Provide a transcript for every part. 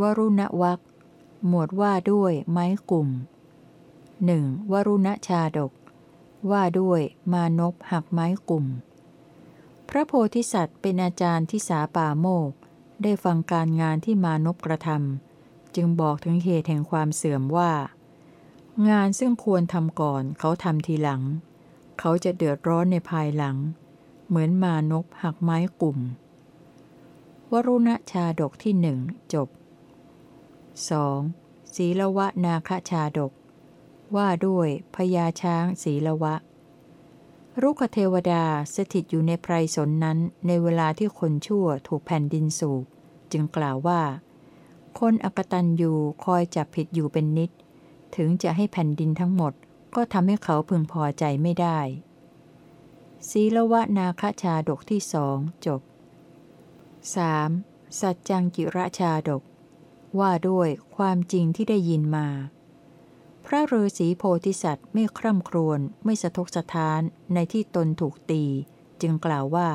วรุณวักหมวดว่าด้วยไม้กลุ่มหนึ่งวรุณชาดก ว่าด้วยมานพหักไม้กลุ่ม พระโพธิสัตว์เป็นอาจารย์ที่สาป่าโมก ได้ฟังการงานที่มานพกระทำจึงบอกถึงเหตุแห่งความเสื่อมว่า งานซึ่งควรทำก่อนเขาทำทีหลัง เขาจะเดือดร้อนในภายหลัง เหมือนมานพหักไม้กลุ่ม วรุณชาดกที่หนึ่งจบ 2. ศีลวะนาคชาดก ว่าด้วยพญาช้างศีลวะ รุกเทวดาสถิตอยู่ในไพรสนนั้นในเวลาที่คนชั่วถูกแผ่นดินสูบ จึงกล่าวว่า คนอกตันยูคอยจับผิดอยู่เป็นนิด ถึงจะให้แผ่นดินทั้งหมด ก็ทำให้เขาพึงพอใจไม่ได้ศีลวะนาคชาดกที่สองจบ 3. สัจจังกิระชาดก ว่าด้วยความจริงที่ได้ยินมา พระฤาษีโพธิสัตว์ไม่คร่ำครวญไม่สะทกสะท้านในที่ตนถูกตี จึงกล่าวว่า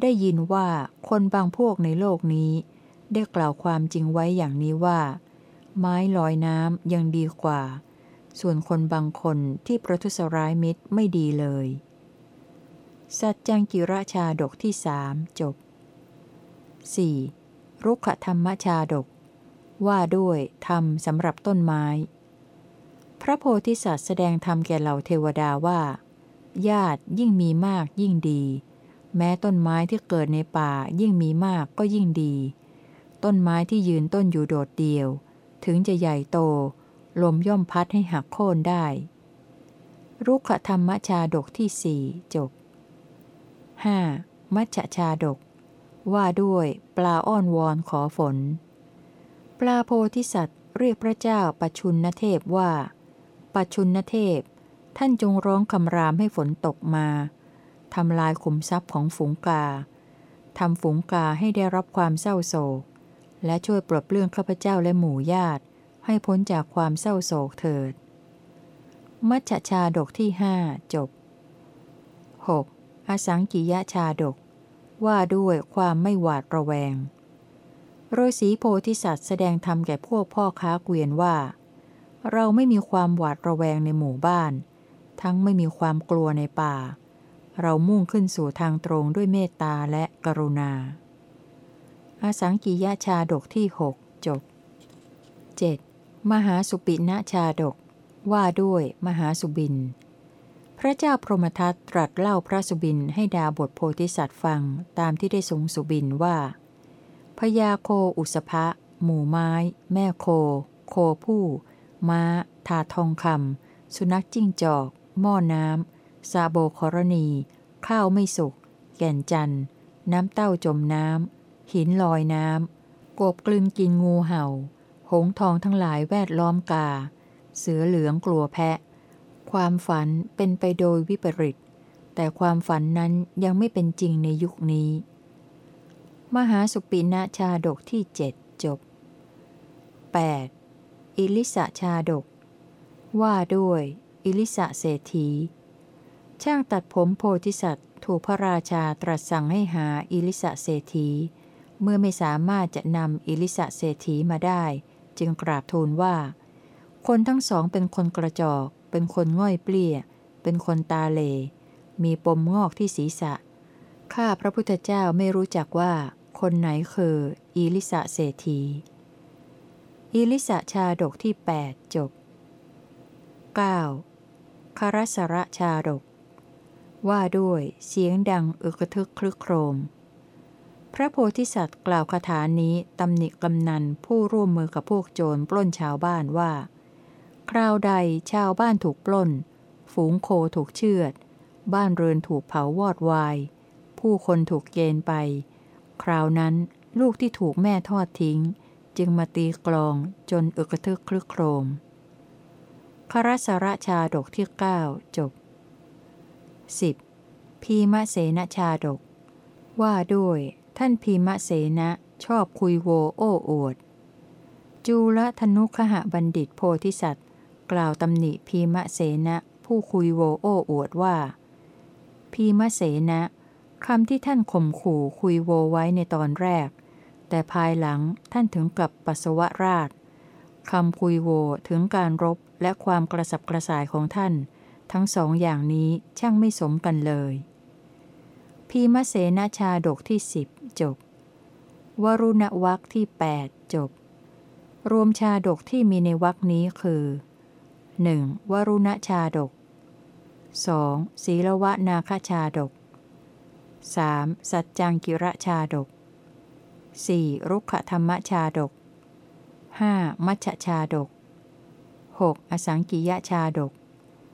ได้ยินว่าคนบางพวกในโลกนี้ ได้กล่าวความจริงไว้อย่างนี้ว่า ไม้ลอยน้ำยังดีกว่า ส่วนคนบางคนที่ประทุษร้ายมิตรไม่ดีเลย สัจจังกิรชาดกที่สามจบ 4. รุกขธรรมชาดก ว่าด้วยธรรมสำหรับต้นไม้ พระโพธิสัตว์แสดงธรรมแก่เหล่าเทวดาว่า ญาติยิ่งมีมากยิ่งดี แม้ต้นไม้ที่เกิดในป่ายิ่งมีมากก็ยิ่งดี ต้นไม้ที่ยืนต้นอยู่โดดเดียว ถึงจะใหญ่โต ลมย่อมพัดให้หักโค่นได้ รุกขธรรมชาดกที่สี่จบ 5. มัชชาดก ว่าด้วยปลาอ้อนวอนขอฝน ลาโพธิสัตว์เรียกพระเจ้าปัชุนนเทพว่า ปัชุนนเทพ ท่านจงร้องคำรามให้ฝนตกมาทำลายขุมทรัพย์ของฝูงกาทำฝูงกาให้ได้รับความเศร้าโศก และช่วยปลดเปลื้องข้าพเจ้าและหมู่ญาติ ให้พ้นจากความเศร้าโศกเถิด มัชชาดกที่หจบ 6. อสังกิยชาดก ว่าด้วยความไม่หวาดระแวง ฤาษีโพธิสัตว์แสดงธรรมแก่พวกพ่อค้าเกวียนว่า เราไม่มีความหวาดระแวงในหมู่บ้าน ทั้งไม่มีความกลัวในป่า เรามุ่งขึ้นสู่ทางตรงด้วยเมตตาและกรุณา อาสังกิยชาดกที่หกจบ 7. มหาสุปิณชาดก ว่าด้วยมหาสุบิน พระเจ้าพรหมทัตตรัสเล่าพระสุบินให้ดาบทโพธิสัตว์ฟังตามที่ได้ทรงสุบินว่า พญาโคอุสภะหมู่ไม้ แม่โค โคผู้ ม้า ถาทองคำสุนัขจิ้งจอก หม้อน้ำซาโบครณี ข้าวไม่สุก แก่นจันน้ำเต้าจมน้ำ หินลอยน้ำ กบกลืนกินงูเห่า หงทองทั้งหลายแวดล้อมกา เสือเหลืองกลัวแพะ ความฝันเป็นไปโดยวิปริตแต่ความฝันนั้นยังไม่เป็นจริงในยุคนี้ มหาสุปินะชาดกที่เจ็ดจบ 8. อิลิสะชาดก ว่าด้วย อิลิสะเศรษฐี ช่างตัดผมโพธิสัตว์ ถูกพระราชาตรัสสั่งให้หาอิลิสะเศรษฐี เมื่อไม่สามารถจะนำอิลิสะเศรษฐีมาได้ จึงกราบทูลว่า คนทั้งสองเป็นคนกระจอก เป็นคนง่อยเปลี้ย เป็นคนตาเล มีปมงอกที่ศีรษะ ข้าพระพุทธเจ้าไม่รู้จักว่า คนไหนคืออีลิสะเศรษฐีอีลิสะชาดกที่ 8 จบ 9. คารสระชาดก ว่าด้วยเสียงดังอึกทึกคลึกโครม พระโพธิสัตว์กล่าวคาถานี้ตำหนิกำนันผู้ร่วมมือกับพวกโจรปล้นชาวบ้านว่า คราวใดชาวบ้านถูกปล้น ฝูงโคถูกเชือด บ้านเรือนถูกเผาวอดวาย ผู้คนถูกเกณฑ์ไป คราวนั้น ลูกที่ถูกแม่ทอดทิ้ง จึงมาตีกลองจนอึกทึกคลึกโครมครสระชาดกที่ 9 จบ 10. พีมะเสนชาดก ว่าด้วย ท่านพีมะเสนะชอบคุยโวโอ้อวด จูลธนุขหบัณฑิตโพธิสัตว์ กล่าวตำหนิพีมะเสนะผู้คุยโวโอ้อวดว่า พีมะเสนะ คำที่ท่านข่มขู่คุยโวไว้ในตอนแรก แต่ภายหลังท่านถึงกับปัสสาวะราชคำคุยโวถึงการรบและความกระสับกระส่ายของท่าน ทั้งสองอย่างนี้ช่างไม่สมกันเลย พีมเสนาชาดกที่สิบจบ วรุณวักที่ 8 จบ รวมชาดกที่มีในวักนี้คือ 1. วรุณชาดก 2. ศีลวะนาคชาดก 3. สัจจังกิระชาดก 4. รุกขธรรมชาดก 5. มัชชาดก 6. อสังกิยชาดก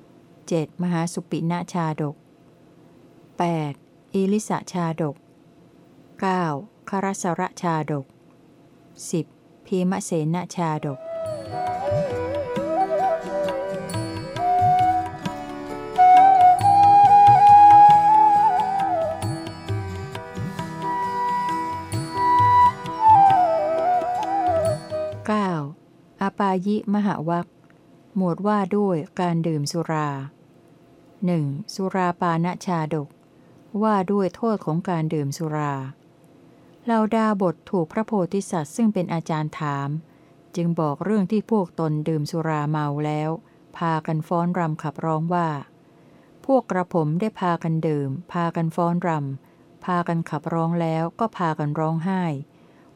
7. มหาสุปิณชาดก 8. อิลิสชาดก 9. คารสระชาดก 10. พีมเสนชาดก ปายิมหวัคหมวดว่าด้วยการดื่มสุรา 1. สุราปาณชาดก ว่าด้วยโทษของการดื่มสุราเหล่าดาบทถูกพระโพธิสัตว์ซึ่งเป็นอาจารย์ถาม จึงบอกเรื่องที่พวกตนดื่มสุราเมาแล้ว พากันฟ้อนรำขับร้องว่า พวกกระผมได้พากันดื่ม พากันฟ้อนรำพากันขับร้องแล้วก็พากันร้องไห้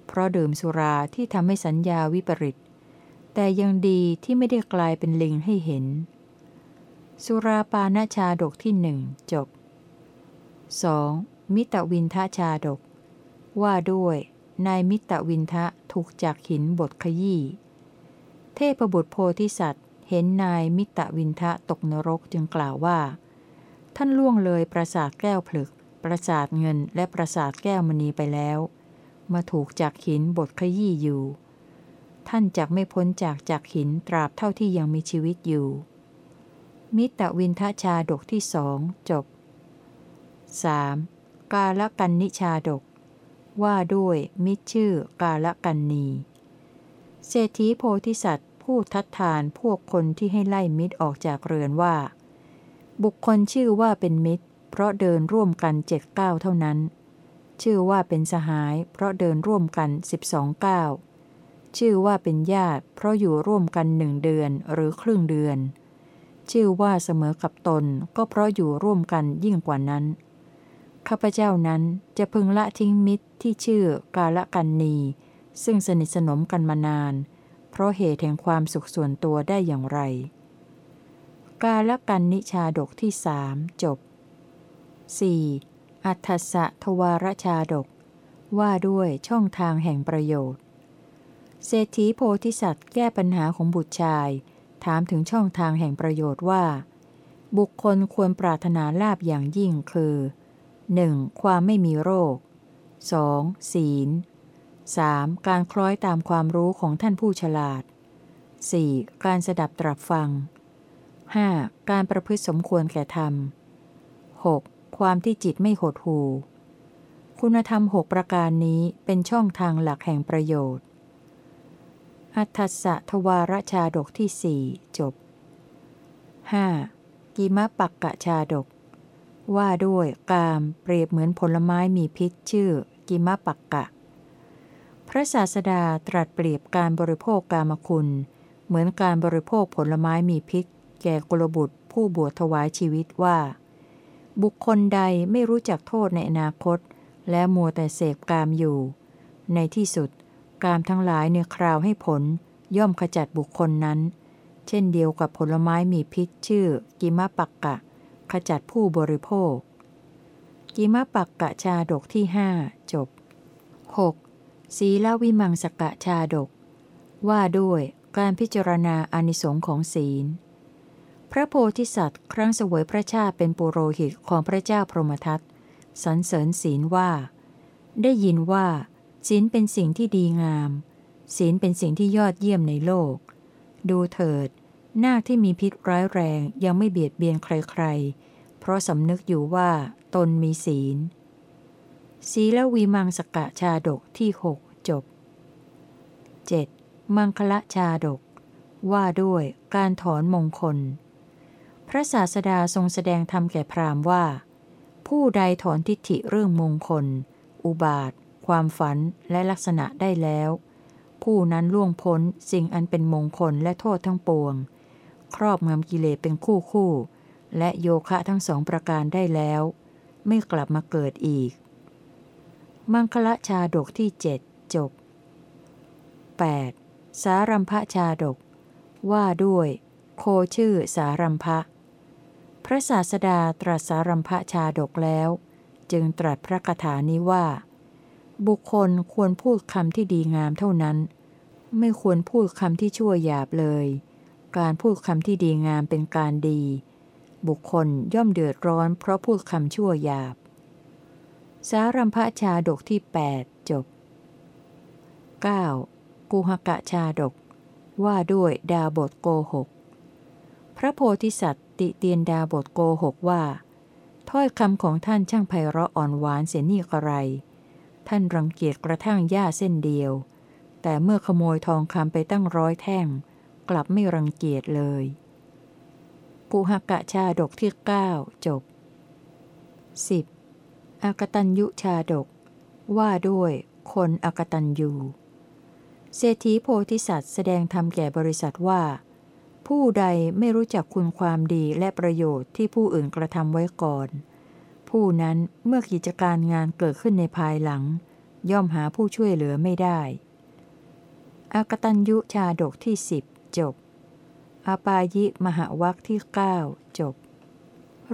เพราะดื่มสุราที่ทำให้สัญญาวิปริต แต่ยังดีที่ไม่ได้กลายเป็นลิงให้เห็น สุราปาณชาดกที่หนึ่งจบ 2. มิตรวินทชาดก ว่าด้วยนายมิตรวินทะถูกจากหินบทขยี้ เทพบุตรโพธิสัตว์ เห็นนายมิตรวินทะตกนรกจึงกล่าวว่า ท่านล่วงเลยประสาทแก้วผลึก ประสาทเงินและประสาทแก้วมณีไปแล้ว มาถูกจากหินบทขยี้อยู่ ท่านจักไม่พ้นจากจากหินตราบเท่าที่ยังมีชีวิตอยู่ มิตรวินทชาดกที่สองจบ 3. กาลกันนิชาดก ว่าด้วยมิชื่อกาลกันนีเศรษฐีโพธิสัตว์ ผู้ทัดทานพวกคนที่ให้ไล่มิตรออกจากเรือนว่า บุคคลชื่อว่าเป็นมิตร เพราะเดินร่วมกันเจ็ดก้าวเท่านั้น ชื่อว่าเป็นสหาย เพราะเดินร่วมกันสิบสองก้าว ชื่อว่าเป็นญาติ เพราะอยู่ร่วมกันหนึ่งเดือนหรือครึ่งเดือน ชื่อว่าเสมอกับตนก็เพราะอยู่ร่วมกันยิ่งกว่านั้น ข้าพเจ้านั้นจะพึงละทิ้งมิตรที่ชื่อกาละกันนี ซึ่งสนิทสนมกันมานาน เพราะเหตุแห่งความสุขส่วนตัวได้อย่างไร กาละกันนิชาดกที่สามจบ 4. อัฏฐสะทวารชาดก ว่าด้วยช่องทางแห่งประโยชน์ เศรษฐีโพธิสัตว์แก้ปัญหาของบุตรชาย ถามถึงช่องทางแห่งประโยชน์ว่า บุคคลควรปรารถนาลาบอย่างยิ่งคือ 1. ความไม่มีโรค 2. ศีล 3. การคล้อยตามความรู้ของท่านผู้ฉลาด 4. การสดับตรับฟัง 5. การประพฤติสมควรแก่ธรรม 6. ความที่จิตไม่หดหู่ คุณธรรมหกประการนี้เป็นช่องทางหลักแห่งประโยชน์ อัฏฐสะทวารชาดกที่สี่จบ 5. กิมะปักกะชาดก ว่าด้วยกามเปรียบเหมือนผลไม้มีพิษชื่อ กิมะปักกะ พระศาสดาตรัสเปรียบการบริโภคกามคุณ เหมือนการบริโภคผลไม้มีพิษ แก่กุลบุตรผู้บวชถวายชีวิตว่า บุคคลใดไม่รู้จักโทษในอนาคต และมัวแต่เสพกามอยู่ ในที่สุด กามทั้งหลายเนื้อคราวให้ผล ย่อมขจัดบุคคลนั้น เช่นเดียวกับผลไม้มีพิษชื่อ กิมะปักกะ ขจัดผู้บริโภค กิมะปักกะชาดกที่หจบ 6. ศีลวิมังสกะชาดก ว่าด้วยการพิจารณาอนิสงค์ของศีล พระโพธิสัตว์ ครั้งเสวยพระชาติเป็นปุโรหิตของพระเจ้าพรหมทัตสรรเสริญศีลว่า ได้ยินว่า ศีลเป็นสิ่งที่ดีงาม ศีลเป็นสิ่งที่ยอดเยี่ยมในโลก ดูเถิด นาคที่มีพิษร้ายแรงยังไม่เบียดเบียนใครๆ เพราะสำนึกอยู่ว่าตนมีศีล ศีลวีมังสกะชาดกที่หกจบ 7. มังคละชาดก ว่าด้วยการถอนมงคล พระศาสดาทรงแสดงธรรมแก่พราหมณ์ว่า ผู้ใดถอนทิฏฐิเรื่องมงคล อุบาท ความฝันและลักษณะได้แล้ว ผู้นั้นล่วงพ้นสิ่งอันเป็นมงคลและโทษทั้งปวง ครอบงำกิเลสเป็นคู่คู่ และโยคะทั้งสองประการได้แล้ว ไม่กลับมาเกิดอีก มังคละชาดกที่เจ็ดจบ 8. สารัมภชาดก ว่าด้วย โคชื่อสารัมภะพระศาสดาตรัสสารัมภชาดกแล้ว จึงตรัสพระคาถานี้ว่า บุคคลควรพูดคำที่ดีงามเท่านั้น ไม่ควรพูดคำที่ชั่วหยาบเลย การพูดคำที่ดีงามเป็นการดี บุคคลย่อมเดือดร้อนเพราะพูดคำชั่วหยาบ สารัมภชาดกที่ 8 จบ 9. กุหกะชาดก ว่าด้วยดาบทโกหก พระโพธิสัตว์ติเตียนดาบทโกหกว่า ถ้อยคำของท่านช่างไพเราะอ่อนหวานเสียนี่กระไร ท่านรังเกียจกระทั่งหญ้าเส้นเดียว แต่เมื่อขโมยทองคำไปตั้งร้อยแท่ง กลับไม่รังเกียจเลย กุหกะชาดกที่ 9 จบ 10. อากตัญยุชาดก ว่าด้วยคนอากตัญยูเศรษฐีโพธิสัตว์แสดงธรรมแก่บริษัทว่า ผู้ใดไม่รู้จักคุณความดีและประโยชน์ที่ผู้อื่นกระทำไว้ก่อน ผู้นั้นเมื่อกิจการงานเกิดขึ้นในภายหลัง ย่อมหาผู้ช่วยเหลือไม่ได้ อากตัญยุชาดกที่สิบจบ อปายิมหาวักที่9จบ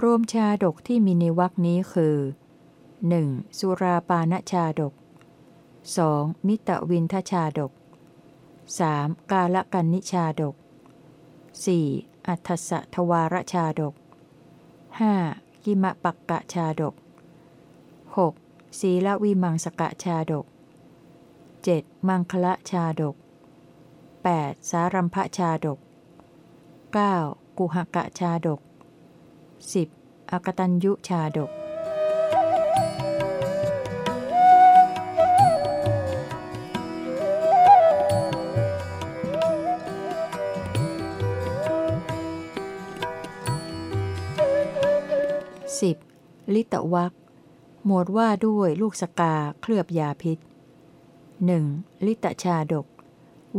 รวมชาดกที่มีในวักนี้คือ 1. สุราปานชาดก 2. มิตรวินทชาดก 3. กาลกันนิชาดก 4. อัฏสะทวารชาดก 5. กิมะปักกะชาดก 6. ศีลวิมังสกะชาดก 7. มังคละชาดก 8. สารัมภชาดก 9. กุหกะชาดก 10. อกตัญยุชาดก 10. ลิตวักหมวดว่าด้วยลูกสกาเคลือบยาพิษ 1. ลิตชาดก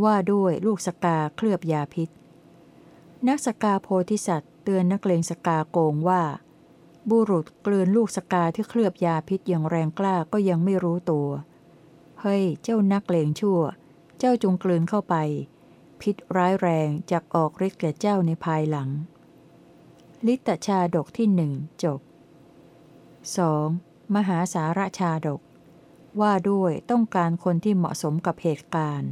ว่าด้วยลูกสกาเคลือบยาพิษ นักสกาโพธิสัตว์เตือนนักเลงสกาโกงว่า บุรุษกลืนลูกสกาที่เคลือบยาพิษอย่างแรงกล้าก็ยังไม่รู้ตัว เฮ้ย เจ้านักเลงชั่ว เจ้าจงกลืนเข้าไป พิษร้ายแรงจะออกฤทธิ์แก่เจ้าในภายหลัง ลิตชาดกที่หนึ่งจบ 2. มหาสาระชาดก ว่าด้วยต้องการคนที่เหมาะสมกับเหตุการณ์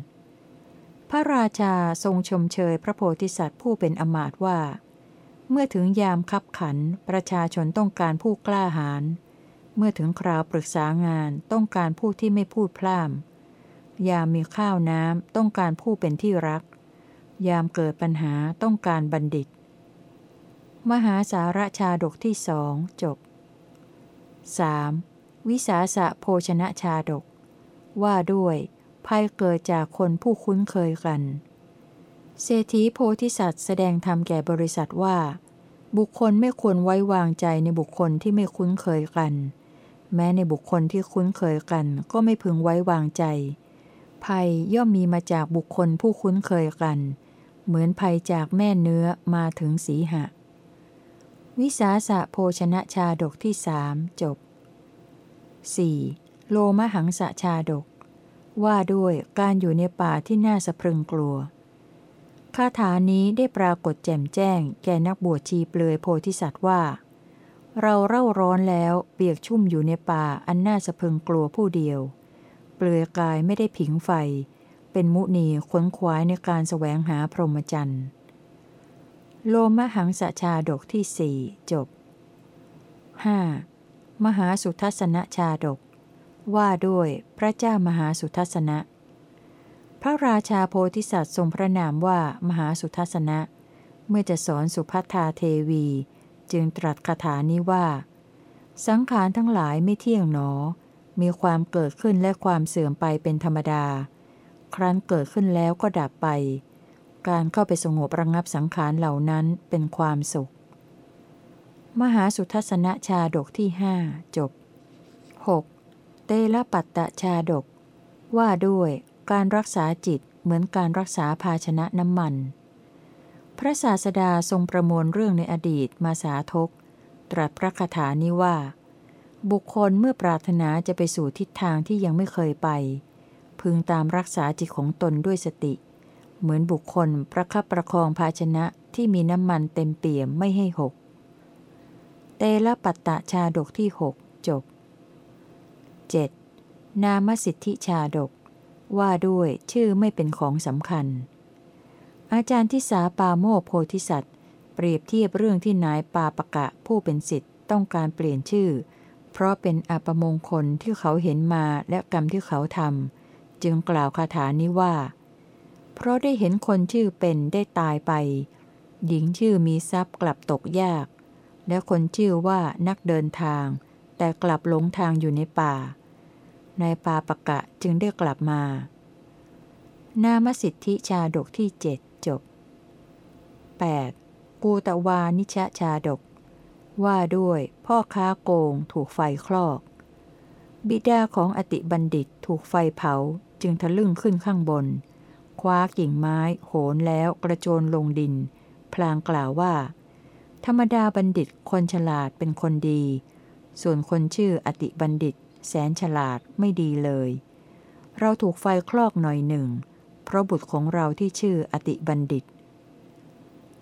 พระราชาทรงชมเชยพระโพธิสัตว์ผู้เป็นอมาตว่า เมื่อถึงยามคับขันประชาชนต้องการผู้กล้าหาญเมื่อถึงคราวปรึกษางานต้องการผู้ที่ไม่พูดพล่ามยามมีข้าวน้ำต้องการผู้เป็นที่รัก ยามเกิดปัญหาต้องการบัณฑิต มหาสาระชาดกที่สองจบ 3. วิสาสะโภชนะชาดก ว่าด้วยภัยเกิดจากคนผู้คุ้นเคยกัน เศรษฐีโพธิสัตว์แสดงธรรมแก่บริษัทว่า บุคคลไม่ควรไว้วางใจในบุคคลที่ไม่คุ้นเคยกัน แม้ในบุคคลที่คุ้นเคยกันก็ไม่พึงไว้วางใจ ภัยย่อมมีมาจากบุคคลผู้คุ้นเคยกัน เหมือนภัยจากแม่เนื้อมาถึงสีหะ วิสาสะโภชนะชาดกที่สามจบ 4. โลมหังสะชาดก ว่าด้วยการอยู่ในป่าที่น่าสะพรึงกลัวคาถานี้ได้ปรากฏแจ่มแจ้ง แก่นักบวชชีเปลือยโพธิสัตว์ว่า เราเร่าร้อนแล้วเปียกชุ่มอยู่ในป่าอันน่าสะพรึงกลัวผู้เดียว เปลือยกายไม่ได้ผิงไฟ เป็นมุนีขวนขวายในการแสวงหาพรหมจรรย์ โลมหังสชาดกที่สี่จบ 5. มหาสุทัศนชาดก ว่าด้วยพระเจ้ามหาสุทัศนะ พระราชาโพธิสัตว์ทรงพระนามว่ามหาสุทัศนะ เมื่อจะสอนสุพัทาเทวี จึงตรัสคาถานี้ว่า สังขารทั้งหลายไม่เที่ยงหนอ มีความเกิดขึ้นและความเสื่อมไปเป็นธรรมดา ครั้นเกิดขึ้นแล้วก็ดับไป การเข้าไปสงบระงับสังขารเหล่านั้นเป็นความสุข มหาสุทัศนชาดกที่หจบ 6. เตละปัตตชาดก ว่าด้วยการรักษาจิตเหมือนการรักษาภาชนะน้ำมัน พระศาสดาทรงประมวลเรื่องในอดีตมาสาทก ตรัสพระคาถานี้ว่า บุคคลเมื่อปรารถนาจะไปสู่ทิศทางที่ยังไม่เคยไป พึงตามรักษาจิตของตนด้วยสติ เหมือนบุคคลประคับประคองภาชนะที่มีน้ำมันเต็มเปี่ยมไม่ให้หก เตละปัตตชาดกที่หกจบ 7. นามสิทธิชาดก ว่าด้วยชื่อไม่เป็นของสำคัญ อาจารย์ทิสาปาโมโพธิสัตว์ เปรียบเทียบเรื่องที่นายปาปะกะผู้เป็นสิทธิ์ต้องการเปลี่ยนชื่อ เพราะเป็นอัปมงคลที่เขาเห็นมาและกรรมที่เขาทำจึงกล่าวคาถานี้ว่า เพราะได้เห็นคนชื่อเป็นได้ตายไป หญิงชื่อมีทรัพย์กลับตกยาก และคนชื่อว่านักเดินทาง แต่กลับหลงทางอยู่ในป่านายปาปะกะจึงได้กลับมา นามสิทธิชาดกที่เจ็ดจบ 8. กูตะวานิชชาดก ว่าด้วยพ่อค้าโกงถูกไฟคลอก บิดาของอติบัณฑิตถูกไฟเผาจึงทะลึ่งขึ้นข้างบน คว้ากิ่งไม้โหนแล้วกระโจนลงดิน พลางกล่าวว่า ธรรมดาบัณฑิตคนฉลาดเป็นคนดี ส่วนคนชื่ออติบัณฑิต แสนฉลาดไม่ดีเลย เราถูกไฟคลอกหน่อยหนึ่ง เพราะบุตรของเราที่ชื่ออติบัณฑิต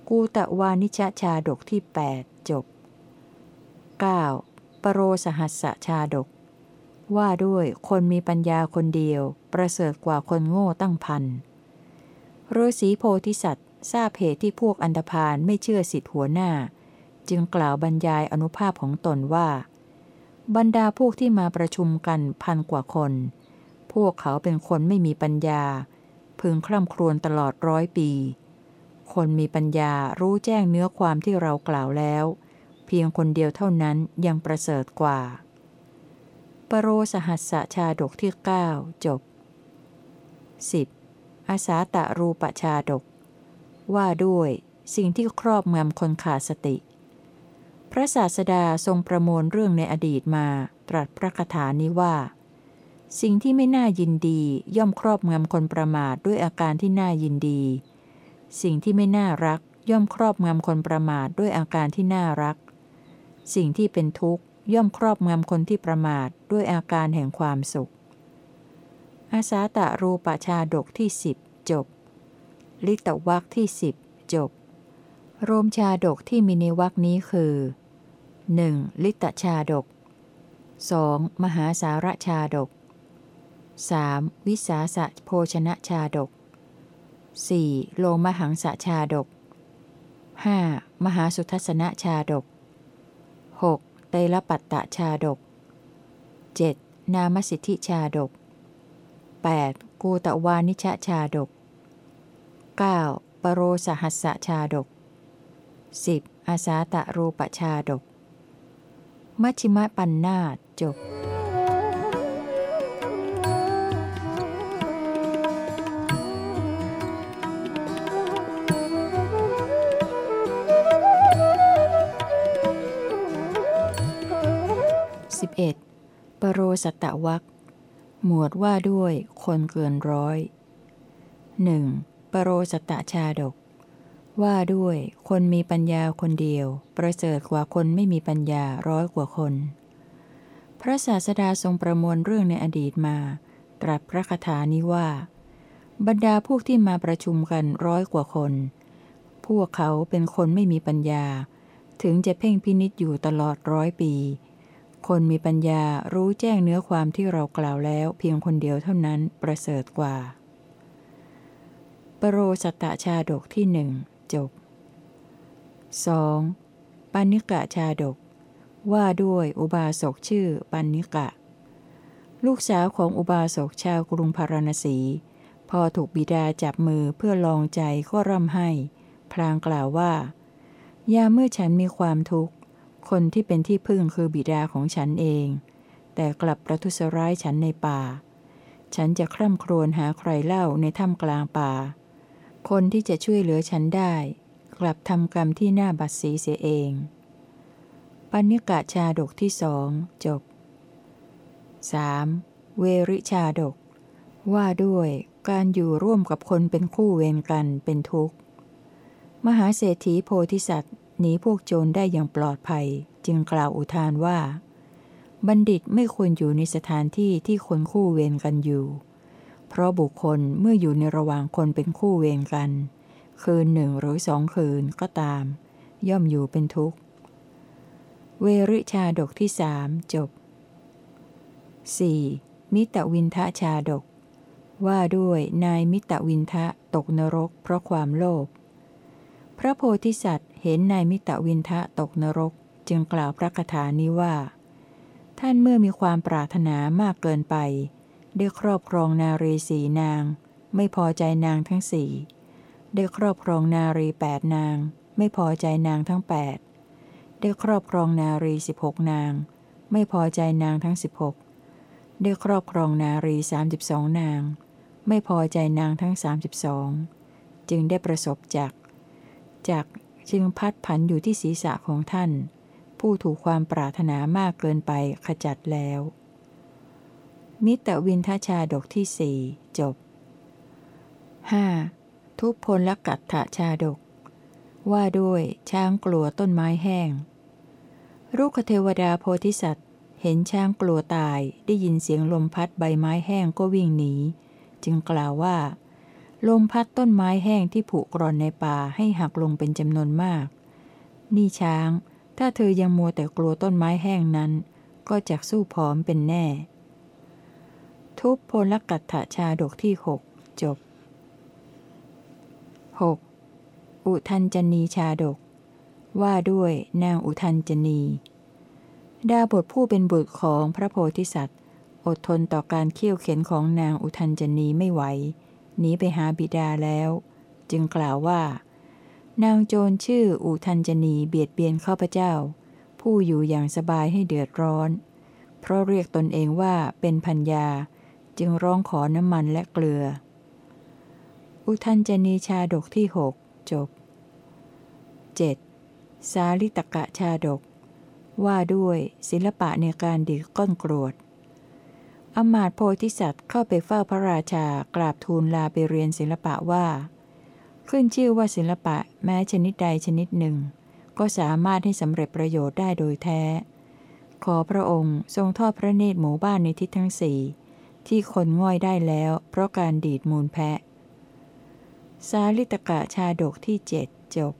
กูตะวานิชชาดกที่ 8 จบ 9. ปรโรสหัสสชาดก ว่าด้วยคนมีปัญญาคนเดียว ประเสริฐกว่าคนโง่ตั้งพัน ฤาษีโพธิสัตว์ ทราบเหตุที่พวกอันธพาลไม่เชื่อสิทธิหัวหน้า จึงกล่าวบรรยายอนุภาพของตนว่า บรรดาพวกที่มาประชุมกันพันกว่าคน พวกเขาเป็นคนไม่มีปัญญา พึงคร่ำครวญตลอดร้อยปี คนมีปัญญารู้แจ้งเนื้อความที่เรากล่าวแล้ว เพียงคนเดียวเท่านั้นยังประเสริฐกว่าปโรสหัสชาดกที่ 9 จบ 10. อาสาตะรูปชาดก ว่าด้วยสิ่งที่ครอบงำคนขาดสติ พระศาสดาทรงประมวลเรื่องในอดีตมาตรัสพระคาถานี้ว่า สิ่งที่ไม่น่ายินดีย่อมครอบงำคนประมาทด้วยอาการที่น่ายินดี สิ่งที่ไม่น่ารักย่อมครอบงำคนประมาทด้วยอาการที่น่ารัก สิ่งที่เป็นทุกข์ย่อมครอบงำคนที่ประมาทด้วยอาการแห่งความสุข อาสาตะรูปชาดกที่สิบจบ ลิตวักที่สิบจบ โรมชาดกที่มีในวรคนี้คือ 1. ลิตชาดก 2. มหาสารชาดก 3. วิสาสะโภชนะชาดก 4. โลมหังสะชาดก 5. มหาสุทัศนชาดก 6. เตลปัตตะชาดก 7. นามสิทธิชาดก 8. กูตะวานิชชาดก 9. ปโรสหัสสชาดก 10. อาสาตะรูปชาดก มัชิมะปันนาตจบสิบเอ็ดปโรสตะวัก หมวดว่าด้วยคนเกินร้อยหนึ่งปโรสตะชาดก ว่าด้วยคนมีปัญญาคนเดียว ประเสริฐกว่าคนไม่มีปัญญาร้อยกว่าคน พระศาสดาทรงประมวลเรื่องในอดีตมา ตรัสพระคาถานี้ว่า บรรดาพวกที่มาประชุมกันร้อยกว่าคน พวกเขาเป็นคนไม่มีปัญญา ถึงจะเพ่งพินิษอยู่ตลอดร้อยปี คนมีปัญญารู้แจ้งเนื้อความที่เรากล่าวแล้วเพียงคนเดียวเท่านั้นประเสริฐกว่า ปรโรสตชาดกที่หนึ่งจบ 2. ปันิกะชาดก ว่าด้วยอุบาสกชื่อปันิกะ ลูกสาวของอุบาสกชาวกรุงพาราณสี พอถูกบิดาจับมือเพื่อลองใจก็ร่ำให้ พลางกล่าวว่า ยาเมื่อฉันมีความทุกข์ คนที่เป็นที่พึ่งคือบิดาของฉันเอง แต่กลับประทุษร้ายฉันในป่า ฉันจะคร่ำครวญหาใครเล่าในถ้ำกลางป่า คนที่จะช่วยเหลือฉันได้ กลับทำกรรมที่หน่าบัดสีเสียเอง ปัญญกะชาดกที่สองจบ 3. เวริชาดก ว่าด้วยการอยู่ร่วมกับคนเป็นคู่เวรกันเป็นทุกข์ มหาเศรษฐีโพธิสัตว์ หนีพวกโจรได้อย่างปลอดภัย จึงกล่าวอุทานว่า บัณฑิตไม่ควรอยู่ในสถานที่ที่คนคู่เวรกันอยู่ เพราะบุคคลเมื่ออยู่ในระหว่างคนเป็นคู่เวรกัน คืนหนึ่งหรือสองคืนก็ตาม ย่อมอยู่เป็นทุกข์ เวริชาดกที่สามจบ 4. มิตรวินทะชาดก ว่าด้วยนายมิตรวินทะตกนรกเพราะความโลภ พระโพธิสัตว์เห็นนายมิตรวินทะตกนรกจึงกล่าวพระคาถานี้ว่า ท่านเมื่อมีความปรารถนามากเกินไป ได้ครอบครองนารีสีนาง ไม่พอใจนางทั้งสี่ได้ครอบครองนารีแปดนาง ไม่พอใจนางทั้งแปดได้ครอบครองนารีสิบหกนาง ไม่พอใจนางทั้งสิบหกได้ครอบครองนารีสามสิบสองนาง ไม่พอใจนางทั้งสามสิบสองจึงได้ประสบจาก จากจึงพัดผันอยู่ที่ศีรษะของท่าน ผู้ถูกความปรารถนามากเกินไปขจัดแล้ว มิตรวินทชาดกที่สี่จบ 5. ทุพพลกัตถชาดก ว่าด้วยช้างกลัวต้นไม้แห้งรุกขเทวดาโพธิสัตว์ เห็นช้างกลัวตายได้ยินเสียงลมพัดใบไม้แห้งก็วิ่งหนี จึงกล่าวว่า ลมพัดต้นไม้แห้งที่ผุกร่อนในป่าให้หักลงเป็นจำนวนมาก นี่ช้าง ถ้าเธอยังมัวแต่กลัวต้นไม้แห้งนั้น ก็จะสู้พร้อมเป็นแน่ ทุพพลกัตถชาดกที่หกจบ 6. อุทันจนีชาดก ว่าด้วยนางอุทันจนี ดาบทผู้เป็นบุตรของพระโพธิสัตว์ อดทนต่อการเคี่ยวเข็นของนางอุทันจนีไม่ไหว หนีไปหาบิดาแล้ว จึงกล่าวว่า นางโจรชื่ออุทันจนีเบียดเบียนข้าพเจ้า ผู้อยู่อย่างสบายให้เดือดร้อน เพราะเรียกตนเองว่าเป็นพัญญา จึงร้องขอน้ำมันและเกลือ อุทันจนีชาดกที่หกจบ 7. สาลิตกะชาดก ว่าด้วยศิลปะในการดีก้นกรวด อมาตโพธิสัตว์เข้าไปเฝ้าพระราชากราบทูลลาไปเรียนศิลปะว่า ขึ้นชื่อว่าศิลปะแม้ชนิดใดชนิดหนึ่ง ก็สามารถให้สำเร็จประโยชน์ได้โดยแท้ ขอพระองค์ทรงทอดพระเนตรหมู่บ้านในทิศทั้งสี่ที่คนง่อยได้แล้ว เพราะการดีดมูลแพะ สาลิตกะชาดกที่เจ็ดจบ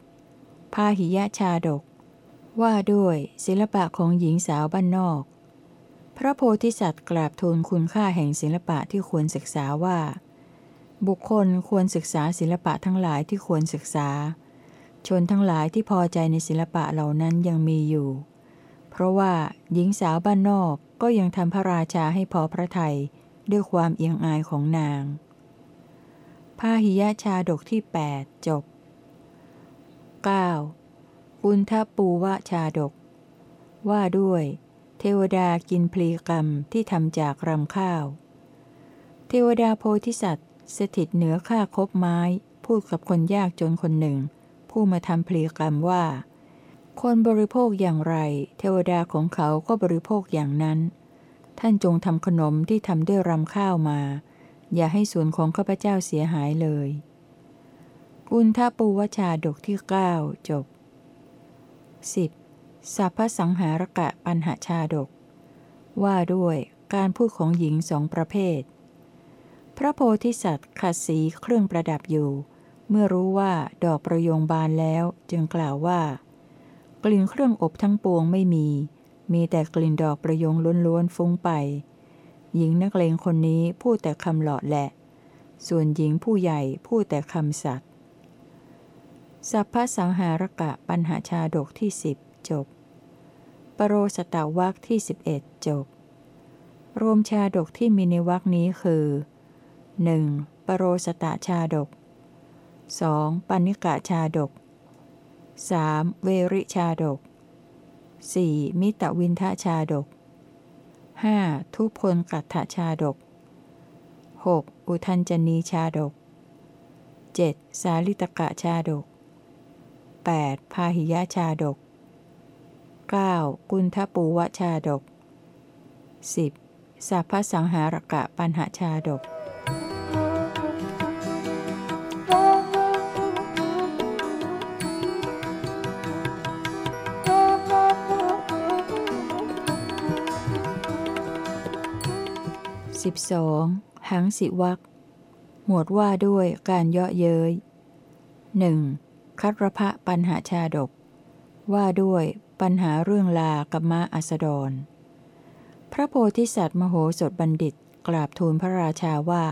8. พาหิยะชาดก ว่าด้วยศิลปะของหญิงสาวบ้านนอก ระโพธิสัตว์กราบทูลคุณค่าแห่งศิลปะที่ควรศึกษาว่า บุคคลควรศึกษาศิลปะทั้งหลายที่ควรศึกษา ชนทั้งหลายที่พอใจในศิลปะเหล่านั้นยังมีอยู่ เพราะว่าหญิงสาวบ้านนอกก็ยังทำพระราชาให้พอพระทัยด้วยความเอียงอายของนางพาหิยะชาดกที่ 8 จบ 9. อุนทปูวะชาดก ว่าด้วย เทวดากินพลีกรรมที่ทำจากรำข้าว เทวดาโพธิสัตว์ สถิตเหนือข้าคบไม้ พูดกับคนยากจนคนหนึ่ง ผู้มาทำพลีกรรมว่า คนบริโภคอย่างไร เทวดาของเขาก็บริโภคอย่างนั้น ท่านจงทำขนมที่ทำด้วยรำข้าวมา อย่าให้ส่วนของข้าพเจ้าเสียหายเลยอุณทปูวชาดกที่เก้าจบ 10. สัพพสังหารกะปัญหาชาดก ว่าด้วยการพูดของหญิงสองประเภท พระโพธิสัตว์ขัดสีเครื่องประดับอยู่ เมื่อรู้ว่าดอกประโยงบานแล้วจึงกล่าวว่า กลิ่นเครื่องอบทั้งปวงไม่มี มีแต่กลิ่นดอกประยงล้วนๆฟุ้งไป หญิงนักเลงคนนี้พูดแต่คำหลอดแหละ ส่วนหญิงผู้ใหญ่พูดแต่คำสัตว์สัพพสังหารกะปัญหาชาดกที่สิบ จบปรโรสตาวักที่สิบเอ็ดจบ รวมชาดกที่มีในวักนี้คือ 1. ปรโรสตชาดก 2. ปันิกะชาดก 3. เวริชาดก 4. มิตวินทชาดก 5. ทุพพลกัตถชาดก 6. อุทัญจนีชาดก 7. สาลิตกะชาดก 8. พาหิยะชาดก 9. กุณทปูวชาดก 10. สัพพสังหารกะปัญหาชาดก 12. หังสิวักหมวดว่าด้วยการเยาะเย้ย 1. คัตรพะปัญหาชาดก ว่าด้วย ปัญหาเรื่องลากับม้าอัสดร พระโพธิสัตว์มโหสถบัณฑิตกราบทูลพระราชาว่า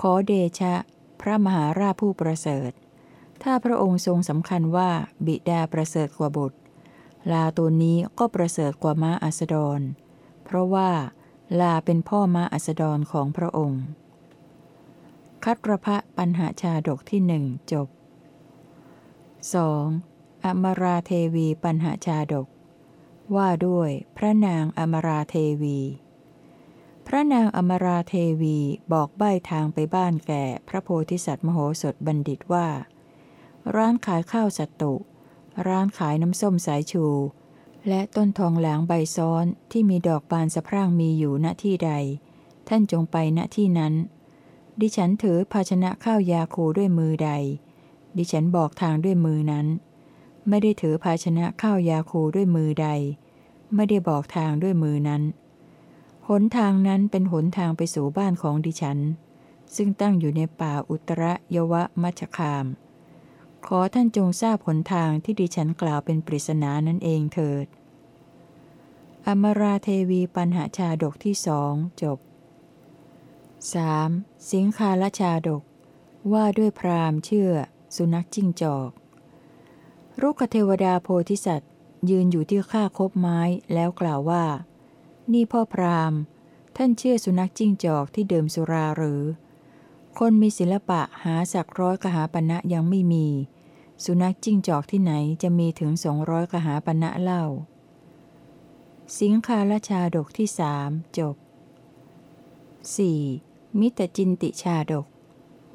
ขอเดชะ พระมหาราชผู้ประเสริฐ ถ้าพระองค์ทรงสำคัญว่าบิดาประเสริฐกว่าบุตร ลาตัวนี้ก็ประเสริฐกว่าม้าอัสดร เพราะว่าลาเป็นพ่อม้าอัสดรของพระองค์ คัตรพะปัญหาชาดกที่หนึ่งจบ 2. อมราเทวีปัญหาชาดก ว่าด้วยพระนางอมราเทวี พระนางอมราเทวีบอกใบ้ทางไปบ้านแก่พระโพธิสัตว์มโหสถบัณฑิตว่า ร้านขายข้าวสัตตุ ร้านขายน้ำส้มสายชู และต้นทองหลางใบซ้อนที่มีดอกบานสะพรั่งมีอยู่ณที่ใด ท่านจงไปณที่นั้น ดิฉันถือภาชนะข้าวยาคูด้วยมือใด ดิฉันบอกทางด้วยมือนั้น ไม่ได้ถือภาชนะข้าวยาคูด้วยมือใด ไม่ได้บอกทางด้วยมือนั้น หนทางนั้นเป็นหนทางไปสู่บ้านของดิฉัน ซึ่งตั้งอยู่ในป่าอุตรยวะมัชคาม ขอท่านจงทราบหนทางที่ดิฉันกล่าวเป็นปริศนานั่นเองเถิด อมราเทวีปัญหาชาดกที่สองจบ 3. สิงคาลชาดก ว่าด้วยพราหมณ์เชื่อ สุนัขจิ้งจอก รุกเทวดาโพธิสัตว์ ยืนอยู่ที่ข้าคบไม้แล้วกล่าวว่า นี่พ่อพราหมณ์ ท่านเชื่อสุนัขจิ้งจอกที่เดิมสุราหรือ คนมีศิลปะหาสักร้อยกหาปณะยังไม่มี สุนัขจิ้งจอกที่ไหนจะมีถึงสองร้อยกหาปณะเล่า สิงคาลชาดกที่สามจบ 4. มิตรจินติชาดก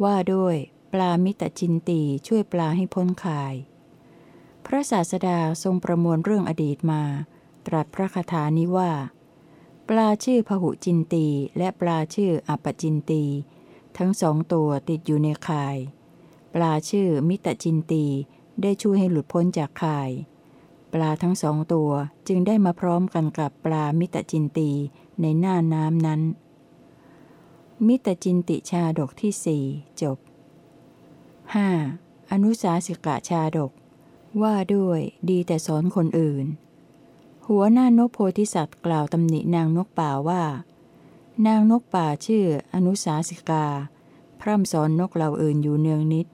ว่าด้วย ปลามิตรจินตีช่วยปลาให้พ้นข่าย พระศาสดาทรงประมวลเรื่องอดีตมา ตรัสพระคาถานี้ว่า ปลาชื่อพหุจินตีและปลาชื่ออัปจินตี ทั้งสองตัวติดอยู่ในข่าย ปลาชื่อมิตรจินตีได้ช่วยให้หลุดพ้นจากข่าย ปลาทั้งสองตัวจึงได้มาพร้อมกันกับปลามิตรจินตีในหน้าน้ำนั้น มิตรจินติชาดกที่สี่จบ 5. อนุสาสิกะชาดก ว่าด้วยดีแต่สอนคนอื่น หัวหน้านกโพธิสัตว์กล่าวตำหนินางนกป่าว่า นางนกป่าชื่ออนุสาสิกา พร่ำสอนนกเหล่าอื่นอยู่เนืองนิด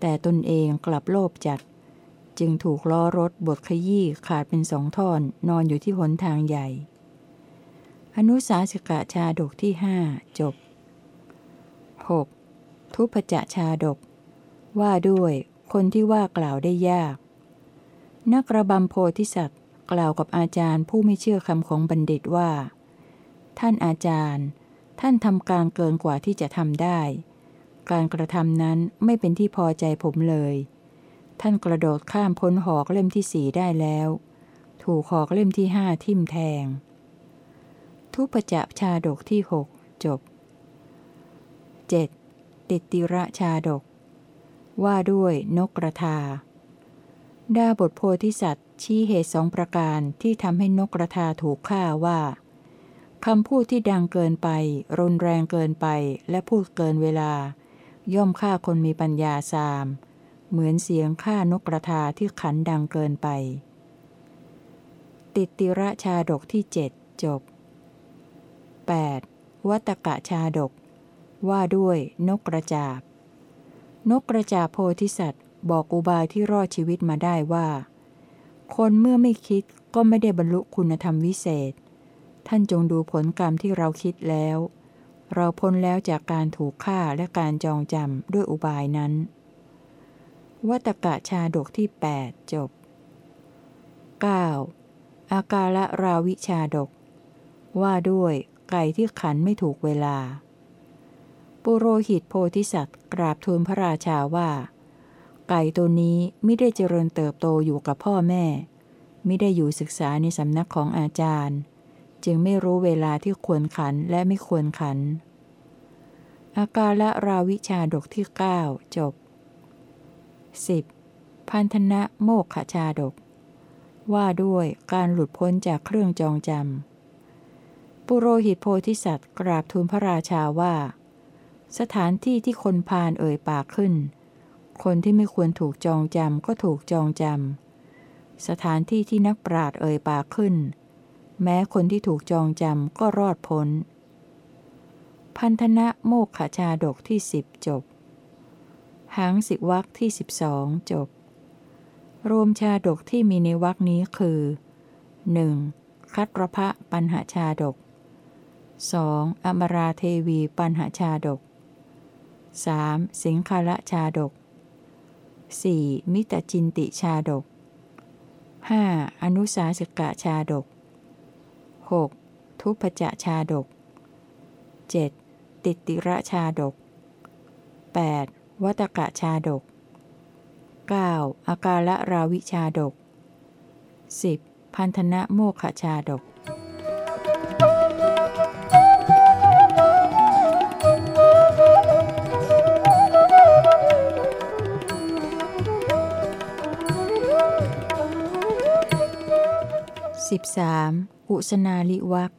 แต่ตนเองกลับโลภจัด จึงถูกล้อรถบดขยี้ขาดเป็นสองท่อนนอนอยู่ที่หนทางใหญ่ อนุสาสิกะชาดกที่ห้าจบ 6. ทุพจะชาดก ว่าด้วยคนที่ว่ากล่าวได้ยาก นักระบำโพธิสัตว์กล่าวกับอาจารย์ผู้ไม่เชื่อคำของบัณฑิตว่า ท่านอาจารย์ ท่านทำการเกินกว่าที่จะทำได้ การกระทำนั้นไม่เป็นที่พอใจผมเลย ท่านกระโดดข้ามพ้นหอกเล่มที่สี่ได้แล้ว ถูกหอกเล่มที่ห้าทิ่มแทง ทุพจะชาดกที่หกจบ 7. ติดติระชาดก ว่าด้วยนกกระทา ดาบทโพธิสัตว์ ชี้เหตุสองประการที่ทำให้นกกระทาถูกฆ่าว่าคำพูดที่ดังเกินไป รุนแรงเกินไปและพูดเกินเวลา ย่อมฆ่าคนมีปัญญาสาม เหมือนเสียงฆ่านกกระทาที่ขันดังเกินไป ติติระชาดกที่เจ็ดจบ 8. วัตกะชาดก ว่าด้วยนกกระจาบ นกกระจาบโพธิสัตว์ บอกอุบายที่รอดชีวิตมาได้ว่า คนเมื่อไม่คิดก็ไม่ได้บรรลุคุณธรรมวิเศษ ท่านจงดูผลกรรมที่เราคิดแล้ว เราพ้นแล้วจากการถูกฆ่าและการจองจำด้วยอุบายนั้น วัตกะชาดกที่ 8 จบ 9. อากาละราวิชาดก ว่าด้วยไก่ที่ขันไม่ถูกเวลา ปุโรหิตโพธิสัตว์กราบทูลพระราชาว่า ไก่ตัวนี้ไม่ได้เจริญเติบโตอยู่กับพ่อแม่ ไม่ได้อยู่ศึกษาในสำนักของอาจารย์ จึงไม่รู้เวลาที่ควรขันและไม่ควรขัน อาการละราวิชาดกที่ 9 จบ 10. พันธนะโมกขชาดก ว่าด้วยการหลุดพ้นจากเครื่องจองจำ ปุโรหิตโพธิสัตว์กราบทูลพระราชาว่า สถานที่ที่คนพาลเอ่ยปากขึ้น คนที่ไม่ควรถูกจองจำก็ถูกจองจำ สถานที่ที่นักปราดเอ่ยปากขึ้น แม้คนที่ถูกจองจำก็รอดพ้น พันธนะโมกขชาดกที่สิบจบ หางสิวักที่สิบสองจบ รวมชาดกที่มีในวักนี้คือ 1. คัตรพะปัญหาชาดก 2. อมราเทวีปัญหาชาดก 3. สิงคละชาดก 4. มิตจินติชาดก 5. อนุสาสกะชาดก 6. ทุพจะชาดก 7. ติติระชาดก 8. วัตกะชาดก 9. อากาละราวิชาดก 10. พันธนะโมขชาดก 13. กุสนาลิวัก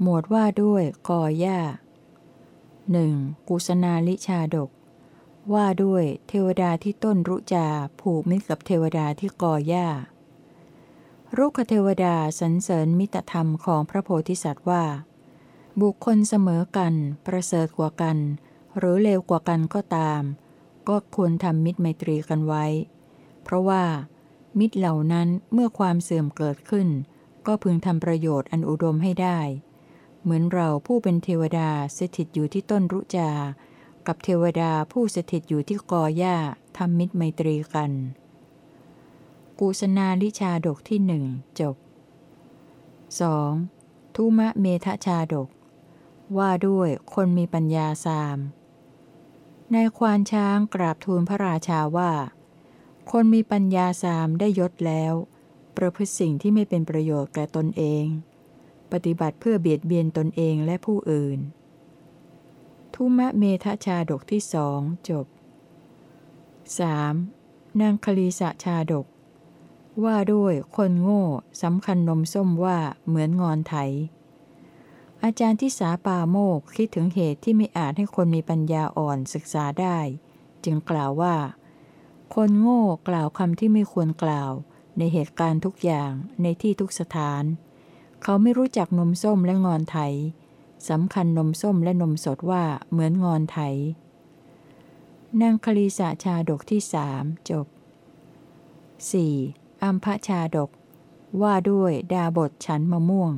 หมวดว่าด้วยกอหญ้าหนึ่งกุสนาลิชาดก ว่าด้วยเทวดาที่ต้นรุจาผูกมิตรกับเทวดาที่กอหญ้ารุกขเทวดาสรรเสริญมิตรธรรมของพระโพธิสัตว์ว่า บุคคลเสมอกัน ประเสริฐกว่ากัน หรือเลวกว่ากันก็ตาม ก็ควรทำมิตรไมตรีกันไว้ เพราะว่า มิตรเหล่านั้นเมื่อความเสื่อมเกิดขึ้น ก็พึงทำประโยชน์อันอุดมให้ได้ เหมือนเราผู้เป็นเทวดาสถิตอยู่ที่ต้นรุจา กับเทวดาผู้สถิตอยู่ที่กอหญ้าทำมิตรไมตรีกัน กุสนาลิชาดกที่หนึ่งจบ 2. ทุมะเมทชาดก ว่าด้วยคนมีปัญญาสามนายควานช้างกราบทูลพระราชาว่า คนมีปัญญาสามได้ยศแล้ว ประพฤติสิ่งที่ไม่เป็นประโยชน์แก่ตนเอง ปฏิบัติเพื่อเบียดเบียนตนเองและผู้อื่น ทุมะเมทชาดกที่สองจบ 3. นางคลีสะชาดก ว่าด้วยคนโง่สำคัญนมส้มว่าเหมือนงอนไถ อาจารย์ที่สาปาโมกคิดถึงเหตุที่ไม่อาจให้คนมีปัญญาอ่อนศึกษาได้ จึงกล่าวว่า คนโง่กล่าวคำที่ไม่ควรกล่าว ในเหตุการณ์ทุกอย่างในที่ทุกสถาน เขาไม่รู้จักนมส้มและงอนไถสำคัญนมส้มและนมสดว่าเหมือนงอนไถนางคลีสะชาดกที่สามจบ 4. อัมพชาดก ว่าด้วยดาบทฉันมะม่วง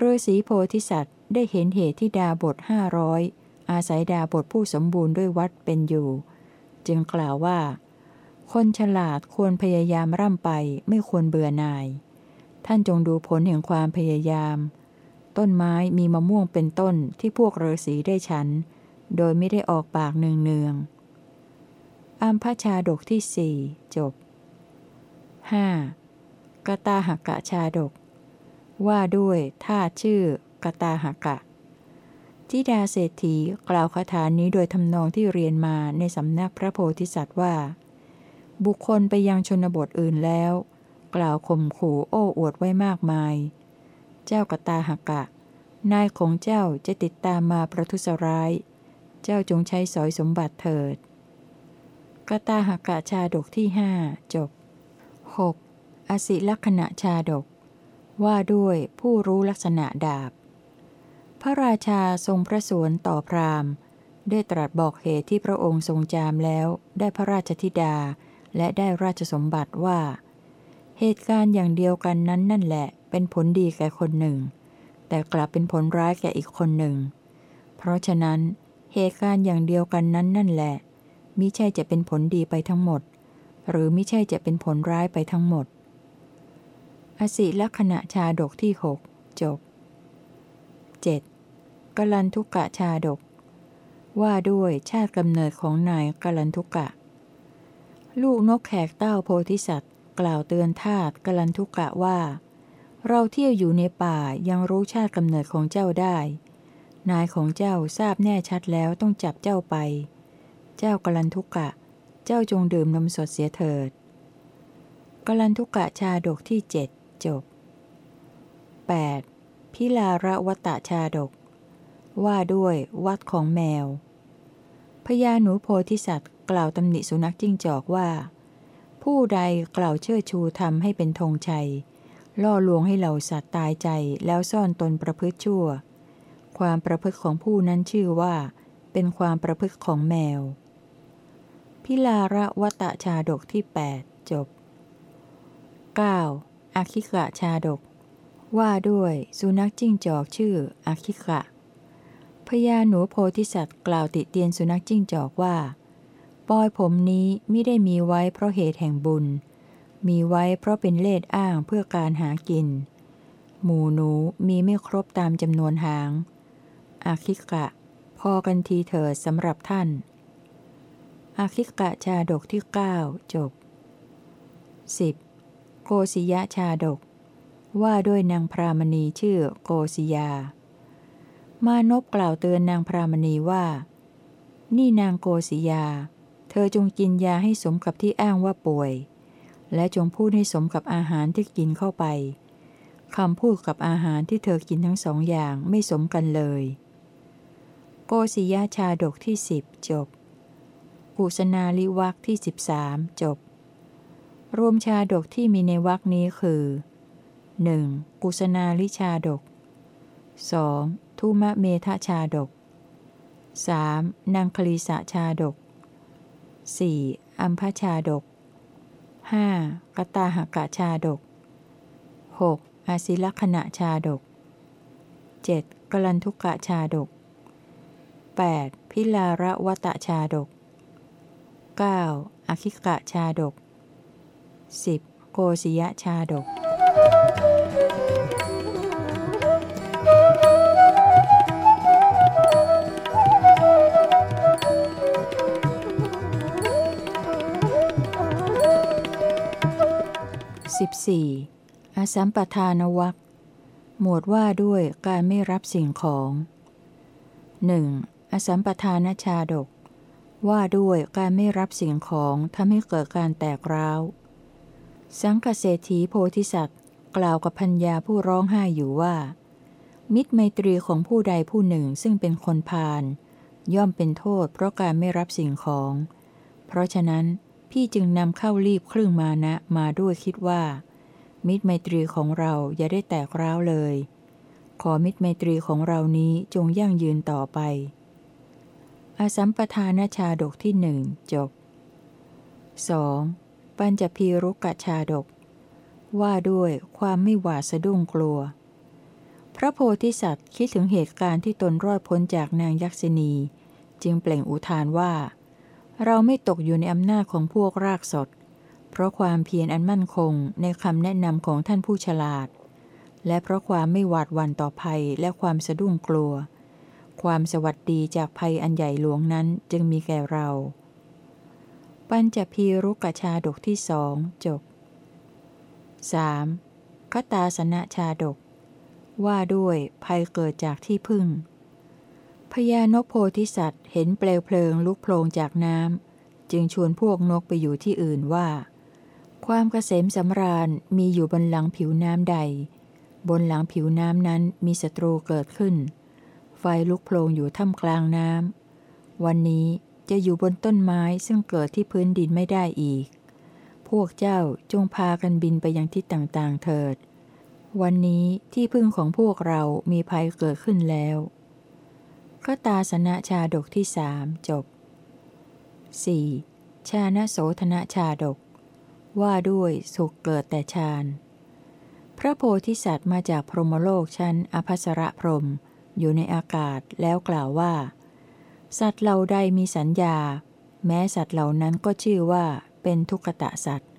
ฤาษีโพธิสัตว์ได้เห็นเหตุที่ดาบทห้าร้อยอาศัยดาบทผู้สมบูรณ์ด้วยวัดเป็นอยู่ จึงกล่าวว่า คนฉลาดควรพยายามร่ำไปไม่ควรเบื่อหน่าย ท่านจงดูผลแห่งความพยายาม ต้นไม้มีมะม่วงเป็นต้นที่พวกฤาษีได้ฉัน โดยไม่ได้ออกปากเนืองเนืองๆอัมพชาดกที่สี่จบ 5. กตาหกะชาดก ว่าด้วยท่าชื่อกตาหกะทิดาเศรษฐีกล่าวคาถานี้โดยทำนองที่เรียนมาในสำนักพระโพธิสัตว์ว่า บุคคลไปยังชนบทอื่นแล้ว กล่าวข่มขู่โอ้อวดไว้มากมาย เจ้ากตาหกะ นายของเจ้าจะติดตามมาประทุษร้าย เจ้าจงใช้สอยสมบัติเถิด กตาหกะชาดกที่ห้าจบ 6. อสิลักษณะชาดก ว่าด้วยผู้รู้ลักษณะดาบ พระราชาทรงพระสวนต่อพราหมณ์ ได้ตรัสบอกเหตุที่พระองค์ทรงจามแล้วได้พระราชธิดา และได้ราชสมบัติว่า เหตุการณ์อย่างเดียวกันนั้นนั่นแหละ เป็นผลดีแก่คนหนึ่ง แต่กลับเป็นผลร้ายแก่อีกคนหนึ่ง เพราะฉะนั้น เหตุการณ์อย่างเดียวกันนั้นนั่นแหละมิใช่จะเป็นผลดีไปทั้งหมด หรือมิใช่จะเป็นผลร้ายไปทั้งหมด อสิลักษณะชาดกที่หกจบ 7. กลันทุกะชาดก ว่าด้วยชาติกำเนิดของนายกลันทุกะ ลูกนกแขกเต้าโพธิสัตว์ กล่าวเตือนทาตกลันทุกะว่า เราเที่ยวอยู่ในป่ายังรู้ชาติกำเนิดของเจ้าได้ นายของเจ้าทราบแน่ชัดแล้วต้องจับเจ้าไป เจ้ากลันทุกะ เจ้าจงดื่มนมสดเสียเถิดกลันทุกะชาดกที่เจ็ดจบ 8. พิลาระวตะชาดก ว่าด้วยวัดของแมวพญาหนูโพธิสัตว์ กล่าวตำหนิสุนัขจิ้งจอกว่า ผู้ใดกล่าวเชิดชูทำให้เป็นธงชัย ล่อลวงให้เหล่าสัตว์ตายใจแล้วซ่อนตนประพฤติชั่ว ความประพฤติของผู้นั้นชื่อว่า เป็นความประพฤติของแมว พิลาระวตะชาดกที่ 8 จบ 9. อาคิกะชาดก ว่าด้วยสุนัขจิ้งจอกชื่ออาคิกะพญาหนูโพธิสัตว์กล่าวติเตียนสุนัขจิ้งจอกว่า ปอยผมนี้ไม่ได้มีไว้เพราะเหตุแห่งบุญ มีไว้เพราะเป็นเลดอ้างเพื่อการหากิน หมูหนูมีไม่ครบตามจำนวนหาง อาคิกะ พอกันทีเถิดสำหรับท่าน อาคิกะชาดกที่ 9 จบ 10. โกศิยะชาดก ว่าด้วยนางพรามณีชื่อโกศิยา มานพกล่าวเตือนนางพรามณีว่า นี่นางโกศิยา เธอจงกินยาให้สมกับที่อ้างว่าป่วย และจงพูดให้สมกับอาหารที่กินเข้าไปคำพูดกับอาหารที่เธอกินทั้งสองอย่างไม่สมกันเลย โกศิยาชาดกที่สิบจบ กุสนาลิวักที่สิบสามจบ รวมชาดกที่มีในวักนี้คือ 1. กุสนาลิชาดก 2. ทุมะเมทะชาดก 3. นางคลีสะชาดก 4. อัมพชาดก 5. กตาหกะชาดก 6. อาศิลขณะชาดก 7. กลันทุกะชาดก 8. พิลาระวตะชาดก 9. อคิกะชาดก 10. โกศิยะชาดก 14. อสัมปทานวักหมวดว่าด้วยการไม่รับสิ่งของ 1. อสัมปทานชาดก ว่าด้วยการไม่รับสิ่งของทำให้เกิดการแตกร้าว สังกเศรษฐีโพธิสัตว์ กล่าวกับพัญญาผู้ร้องไห้อยู่ว่า มิตรไมตรีของผู้ใดผู้หนึ่งซึ่งเป็นคนพาลย่อมเป็นโทษเพราะการไม่รับสิ่งของ เพราะฉะนั้น พี่จึงนำเข้ารีบครึ่งมานะมาด้วยคิดว่า มิตรไมตรีของเราอย่าได้แตกร้าวเลย ขอมิตรไมตรีของเรานี้จงยั่งยืนต่อไป อาสัมปทานชาดกที่หนึ่งจบ 2. ปัญจพีรุกะชาดก ว่าด้วยความไม่หวาดสะดุ้งกลัว พระโพธิสัตว์คิดถึงเหตุการณ์ที่ตนรอดพ้นจากนางยักษินี จึงเปล่งอุทานว่า เราไม่ตกอยู่ในอำนาจของพวกรากสด เพราะความเพียรอันมั่นคงในคำแนะนำของท่านผู้ฉลาด และเพราะความไม่หวาดหวั่นต่อภัยและความสะดุ้งกลัว ความสวัสดีจากภัยอันใหญ่หลวงนั้นจึงมีแก่เรา ปัญจพีรุกชาดกที่สองจบ 3. คตาสนะชาดก ว่าด้วยภัยเกิดจากที่พึ่ง พญานกโพธิสัตว์เห็นเปลวเพลิงลุกโพลงจากน้ำจึงชวนพวกนกไปอยู่ที่อื่นว่า ความเกษมสำราญมีอยู่บนหลังผิวน้ำใด บนหลังผิวน้ำนั้นมีศัตรูเกิดขึ้น ไฟลุกโพลงอยู่ท่ามกลางน้ำวันนี้จะอยู่บนต้นไม้ซึ่งเกิดที่พื้นดินไม่ได้อีก พวกเจ้าจงพากันบินไปยังทิศต่างๆเถิด วันนี้ที่พึ่งของพวกเรามีภัยเกิดขึ้นแล้ว ก็ตาสนะชาดกที่สามจบ 4. ชาณโสธนชาดก ว่าด้วยสุขเกิดแต่ฌานพระโพธิสัตว์มาจากพรหมโลกชั้นอภัสรพรหมอยู่ในอากาศแล้วกล่าวว่า สัตว์เหล่าใดมีสัญญา แม้สัตว์เหล่านั้นก็ชื่อว่าเป็นทุกขตะสัตว์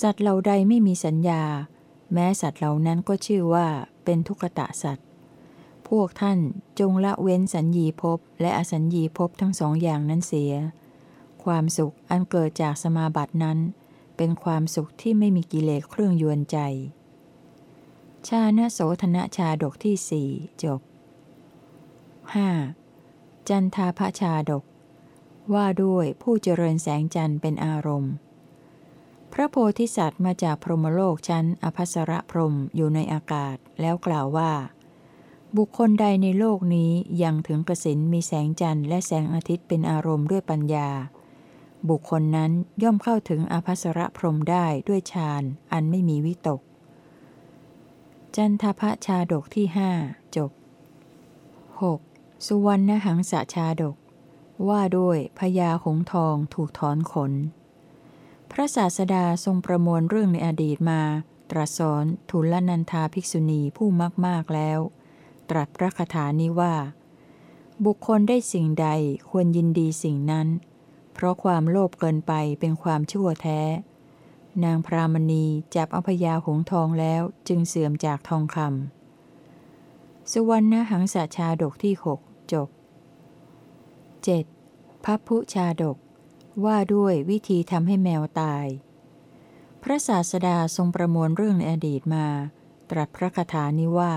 สัตว์เหล่าใดไม่มีสัญญา แม้สัตว์เหล่านั้นก็ชื่อว่าเป็นทุกขตะสัตว์ พวกท่านจงละเว้นสัญญีภพและอสัญญีภพทั้งสองอย่างนั้นเสีย ความสุขอันเกิดจากสมาบัตินั้น เป็นความสุขที่ไม่มีกิเลสเครื่องยวนใจ ชาณโสธนชาดกที่สี่จบ 5. จันทาพชาดก ว่าด้วยผู้เจริญแสงจันทร์เป็นอารมณ์ พระโพธิสัตว์มาจากพรหมโลกชั้นอภัสรพรหมอยู่ในอากาศแล้วกล่าวว่า บุคคลใดในโลกนี้ยังถึงกสินมีแสงจันทร์และแสงอาทิตย์เป็นอารมณ์ด้วยปัญญา บุคคลนั้นย่อมเข้าถึงอภัสรพรมได้ด้วยฌานอันไม่มีวิตก จันทพะชาดกที่หจบ 6. สุวรรณหังสะชาดก ว่าด้วยพญาหงทองถูกถอนขน พระศาสดาทรงประมวลเรื่องในอดีตมา ตรัสสอนทุลนันทาภิกษุณีผู้มากมากแล้ว ตรัสพระคาถานี้ว่า บุคคลได้สิ่งใดควรยินดีสิ่งนั้น เพราะความโลภเกินไปเป็นความชั่วแท้ นางพรามณีจับอพยาหงทองแล้วจึงเสื่อมจากทองคำสุวรรณหังสชาดกที่หกจบ 7. พัพพุชาดก ว่าด้วยวิธีทำให้แมวตาย พระศาสดาทรงประมวลเรื่องในอดีตมา ตรัสพระคาถานี้ว่า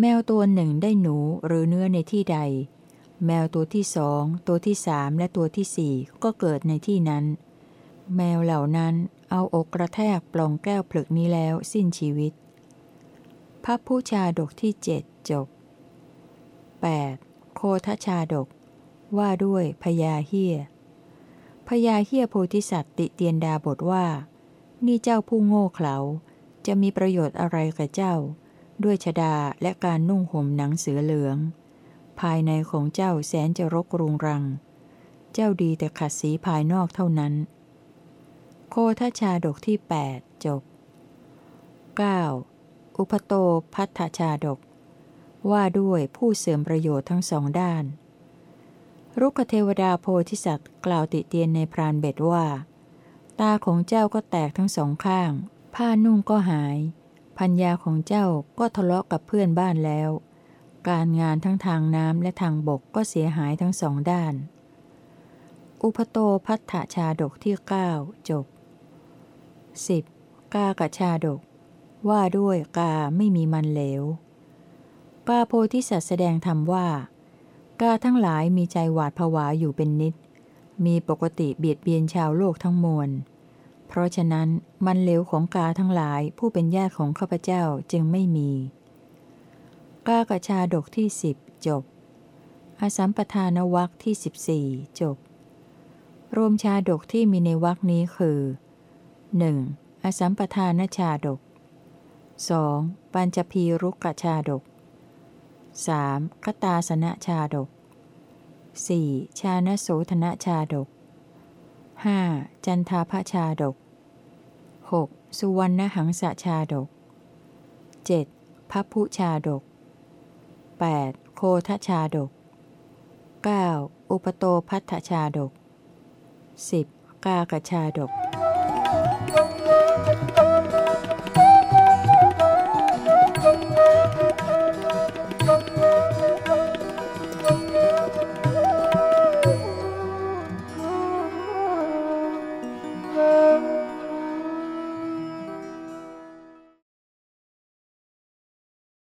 แมวตัวหนึ่งได้หนูหรือเนื้อในที่ใด แมวตัวที่สองตัวที่สามและตัวที่สี่ก็เกิดในที่นั้น แมวเหล่านั้นเอาอกกระแทกปล่องแก้วผลึกนี้แล้วสิ้นชีวิต พระผู้ชาดกที่เจ็ดจบ 8. โคทชาดก ว่าด้วยพญาเฮียพญาเฮียโพธิสัตติเตียนดาบทว่า นี่เจ้าผู้โง่เขลาจะมีประโยชน์อะไรกับเจ้า ด้วยชดาและการนุ่งห่มหนังเสือเหลือง ภายในของเจ้าแสนจะรกรุงรัง เจ้าดีแต่ขัดสีภายนอกเท่านั้น โคทชาดกที่ 8 จบ 9. อุปโตพัทธชาดก ว่าด้วยผู้เสื่อมประโยชน์ทั้งสองด้าน รุกเทวดาโพธิสัตว์กล่าวติเตียนในพรานเบ็ดว่า ตาของเจ้าก็แตกทั้งสองข้าง ผ้านุ่งก็หาย พัญญาของเจ้าก็ทะเลาะกับเพื่อนบ้านแล้ว การงานทั้งทางน้ำและทางบกก็เสียหายทั้งสองด้าน อุปโตพัทธชาดกที่ 9 จบ 10. กากชาดก ว่าด้วยกาไม่มีมันเหลว กาโพธิสัตว์แสดงธรรมว่า กาทั้งหลายมีใจหวาดผวาอยู่เป็นนิด มีปกติเบียดเบียนชาวโลกทั้งมวล เพราะฉะนั้นมันเหลวของกาทั้งหลายผู้เป็นญาติของข้าพเจ้าจึงไม่มี กากระชาดกที่สิบจบ อสัมปทานวักที่สิบสี่จบ รวมชาดกที่มีในวักนี้คือ 1. อสัมปทานชาดก 2. ปัญจพีรุกชาดก 3. คตาสนะชาดก 4. ชาณโสธนะชาดก 5. จันทาพชาดก 6. สุวรรณหังสชาดก 7. พัพพุชาดก 8. โคทชาดก 9. อุปโตพัทธชาดก 10. กากชาดก